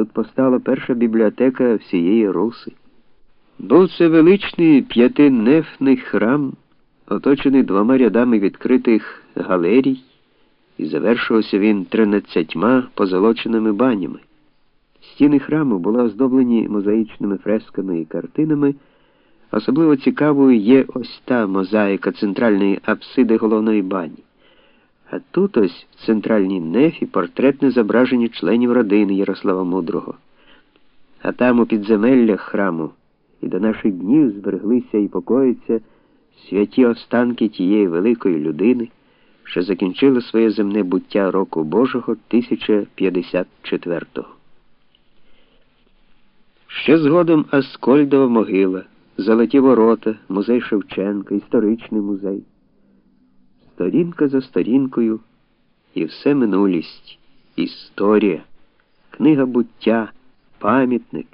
Тут постала перша бібліотека всієї Руси. Був це величний п'ятинефний храм, оточений двома рядами відкритих галерій, і завершувався він тринадцятьма позолоченими банями. Стіни храму були оздоблені мозаїчними фресками і картинами. Особливо цікавою є ось та мозаїка центральної апсиди головної бані. А тут ось в центральній нефі портретне зображення членів родини Ярослава Мудрого. А там у підземеллях храму і до наших днів збереглися і покоїться святі останки тієї великої людини, що закінчила своє земне буття року Божого 1054-го. Ще згодом Аскольдова могила, Золоті ворота, музей Шевченка, історичний музей. Сторінка за сторінкою і все минулість, історія, книга буття, пам'ятник,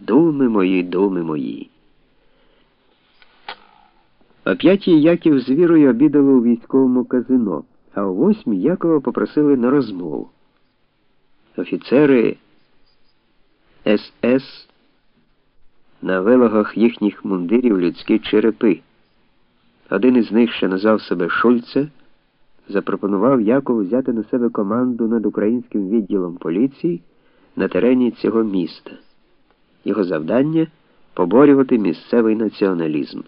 думи мої, думи мої. О п'ятій Яків з вірою обідали у військовому казино, а о восьмій Якова попросили на розмову. Офіцери СС на вилогах їхніх мундирів людські черепи. Один із них, що назвав себе Шульце, запропонував Якову взяти на себе команду над українським відділом поліції на терені цього міста. Його завдання поборювати місцевий націоналізм.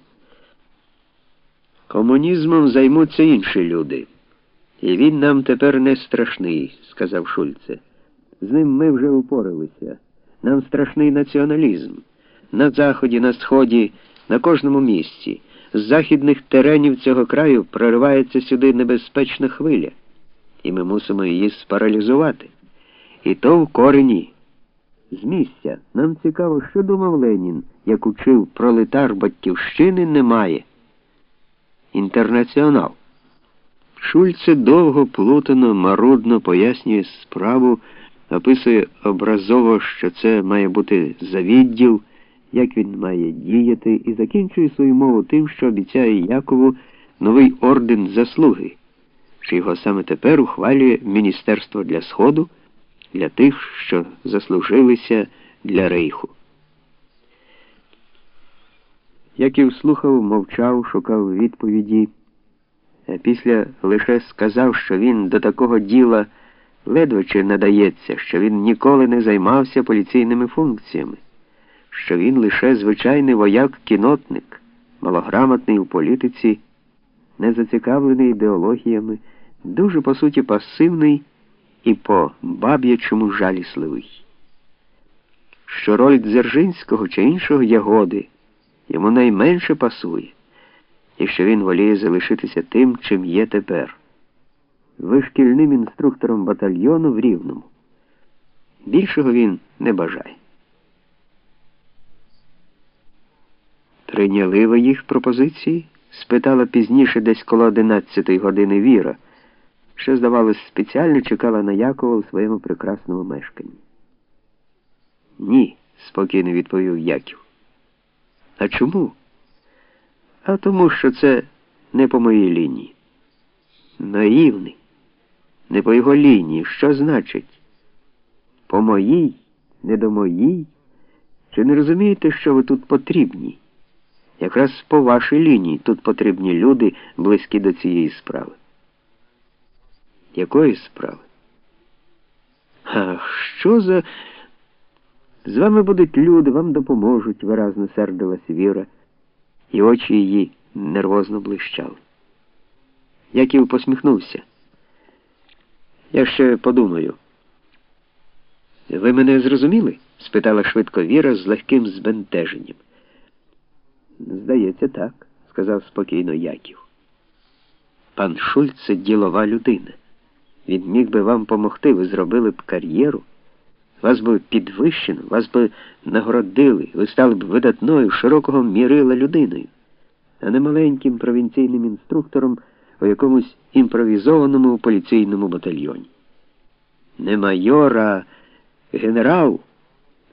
Комунізмом займуться інші люди. І він нам тепер не страшний, сказав Шульце. З ним ми вже упоралися. Нам страшний націоналізм. На заході, на сході, на кожному місці. З західних теренів цього краю проривається сюди небезпечна хвиля, і ми мусимо її спаралізувати. І то в корені. З місця нам цікаво, що думав Ленін, як учив пролетар Батьківщини немає. Інтернаціонал. Шульце довго плутано, марудно пояснює справу, описує образово, що це має бути завідділ, як він має діяти, і закінчує свою мову тим, що обіцяє Якову новий орден заслуги, що його саме тепер ухвалює Міністерство для Сходу для тих, що заслужилися для рейху. Яків слухав, мовчав, шукав відповіді, а після лише сказав, що він до такого діла ледве чи надається, що він ніколи не займався поліційними функціями, що він лише звичайний вояк-кінотник, малограмотний у політиці, не зацікавлений ідеологіями, дуже по суті пасивний і по баб'ячому жалісливий. Що роль Дзержинського чи іншого ягоди йому найменше пасує, і що він воліє залишитися тим, чим є тепер, вишкільним інструктором батальйону в Рівному. Більшого він не бажає. Прийняли ви їх пропозиції? спитала пізніше десь коло одинадцятої години Віра, що, здавалось, спеціально чекала на Якова у своєму прекрасному мешканні. Ні, спокійно відповів Яків. А чому? А тому, що це не по моїй лінії. Наївний. Не по його лінії. Що значить? По моїй, не до моїй? Чи не розумієте, що ви тут потрібні? Якраз по вашій лінії тут потрібні люди, близькі до цієї справи. Якої справи? Ах, що за. З вами будуть люди, вам допоможуть, виразно сердилась Віра, і очі її нервозно блищали. Яків посміхнувся. Я ще подумаю. Ви мене зрозуміли? спитала швидко Віра з легким збентеженням. Здається, так, сказав спокійно Яків. Пан Шульц це ділова людина. Він міг би вам помогти, ви зробили б кар'єру. Вас би підвищено, вас би нагородили, ви стали б видатною, широкого мірила людиною, а не маленьким провінційним інструктором у якомусь імпровізованому поліційному батальйоні. Не майор, а генерал,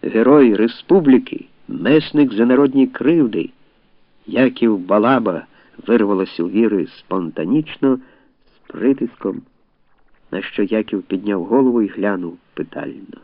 герой республіки, месник за народні кривди, Яків Балаба вирвалося у віри спонтанічно, з притиском, на що Яків підняв голову і глянув питально.